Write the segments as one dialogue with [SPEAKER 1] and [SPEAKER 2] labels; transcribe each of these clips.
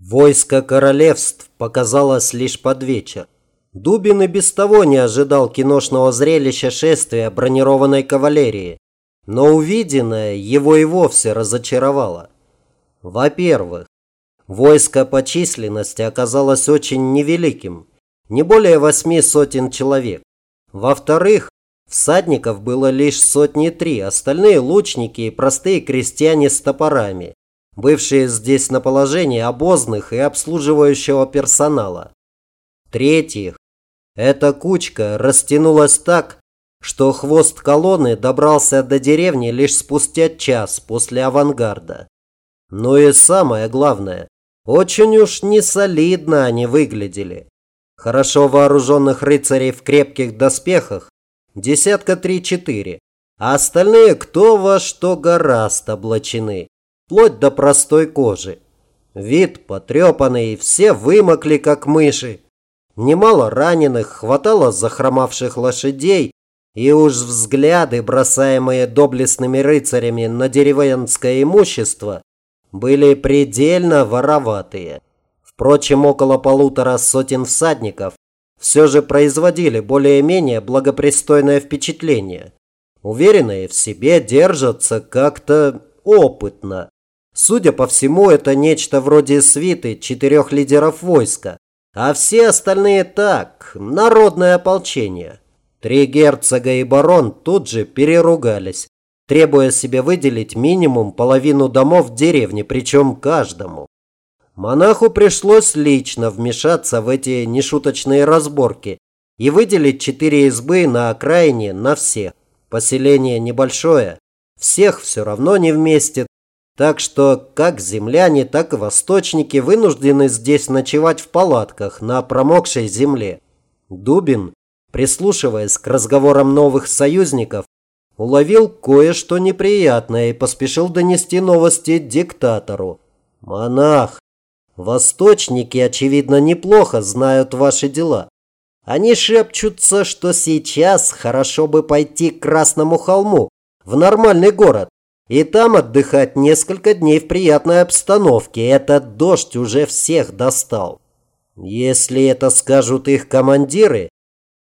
[SPEAKER 1] Войско королевств показалось лишь под вечер. Дубин и без того не ожидал киношного зрелища шествия бронированной кавалерии, но увиденное его и вовсе разочаровало. Во-первых, войско по численности оказалось очень невеликим, не более восьми сотен человек. Во-вторых, всадников было лишь сотни три, остальные лучники и простые крестьяне с топорами бывшие здесь на положении обозных и обслуживающего персонала. В-третьих, эта кучка растянулась так, что хвост колонны добрался до деревни лишь спустя час после авангарда. Ну и самое главное, очень уж несолидно они выглядели. Хорошо вооруженных рыцарей в крепких доспехах десятка три-четыре, а остальные кто во что гораст облачены вплоть до простой кожи. Вид потрепанный, все вымокли, как мыши. Немало раненых, хватало захромавших лошадей, и уж взгляды, бросаемые доблестными рыцарями на деревенское имущество, были предельно вороватые. Впрочем, около полутора сотен всадников все же производили более-менее благопристойное впечатление. Уверенные в себе держатся как-то опытно. Судя по всему, это нечто вроде свиты четырех лидеров войска, а все остальные так, народное ополчение. Три герцога и барон тут же переругались, требуя себе выделить минимум половину домов в деревне, причем каждому. Монаху пришлось лично вмешаться в эти нешуточные разборки и выделить четыре избы на окраине на всех. Поселение небольшое, всех все равно не вместе, так что как земляне, так и восточники вынуждены здесь ночевать в палатках на промокшей земле. Дубин, прислушиваясь к разговорам новых союзников, уловил кое-что неприятное и поспешил донести новости диктатору. «Монах, восточники, очевидно, неплохо знают ваши дела. Они шепчутся, что сейчас хорошо бы пойти к Красному холму, в нормальный город, и там отдыхать несколько дней в приятной обстановке. Этот дождь уже всех достал. Если это скажут их командиры,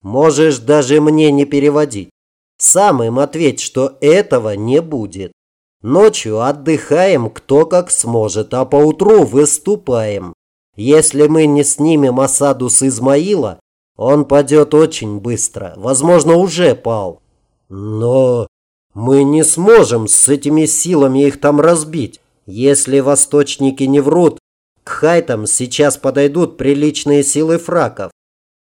[SPEAKER 1] можешь даже мне не переводить. Сам им ответь, что этого не будет. Ночью отдыхаем кто как сможет, а поутру выступаем. Если мы не снимем осаду с Измаила, он падет очень быстро, возможно, уже пал. Но мы не сможем с этими силами их там разбить. Если восточники не врут, к хайтам сейчас подойдут приличные силы фраков.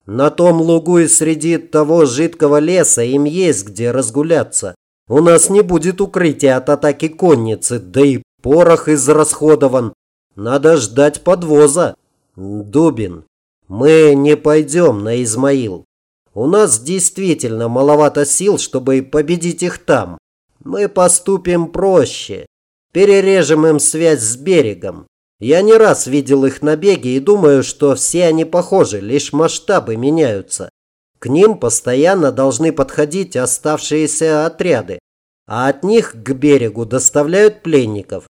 [SPEAKER 1] На том лугу и среди того жидкого леса им есть где разгуляться. У нас не будет укрытия от атаки конницы, да и порох израсходован. Надо ждать подвоза. Дубин, мы не пойдем на Измаил. У нас действительно маловато сил, чтобы победить их там. Мы поступим проще. Перережем им связь с берегом. Я не раз видел их набеги и думаю, что все они похожи, лишь масштабы меняются. К ним постоянно должны подходить оставшиеся отряды, а от них к берегу доставляют пленников.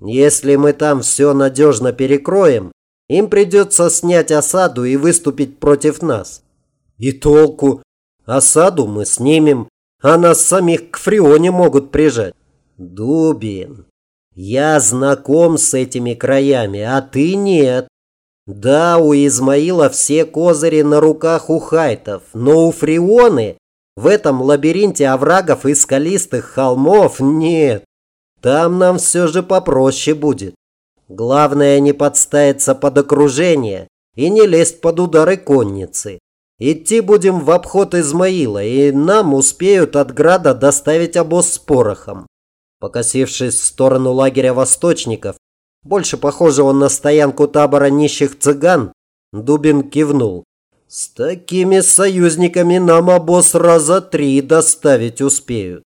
[SPEAKER 1] Если мы там все надежно перекроем, им придется снять осаду и выступить против нас. И толку? Осаду мы снимем, а нас самих к Фрионе могут прижать. Дубин, я знаком с этими краями, а ты нет. Да, у Измаила все козыри на руках у хайтов, но у Фрионы в этом лабиринте оврагов и скалистых холмов нет. Там нам все же попроще будет. Главное не подставиться под окружение и не лезть под удары конницы. Идти будем в обход Измаила, и нам успеют от града доставить обоз с порохом. Покосившись в сторону лагеря восточников, больше похожего на стоянку табора нищих цыган, Дубин кивнул. С такими союзниками нам обоз раза три доставить успеют.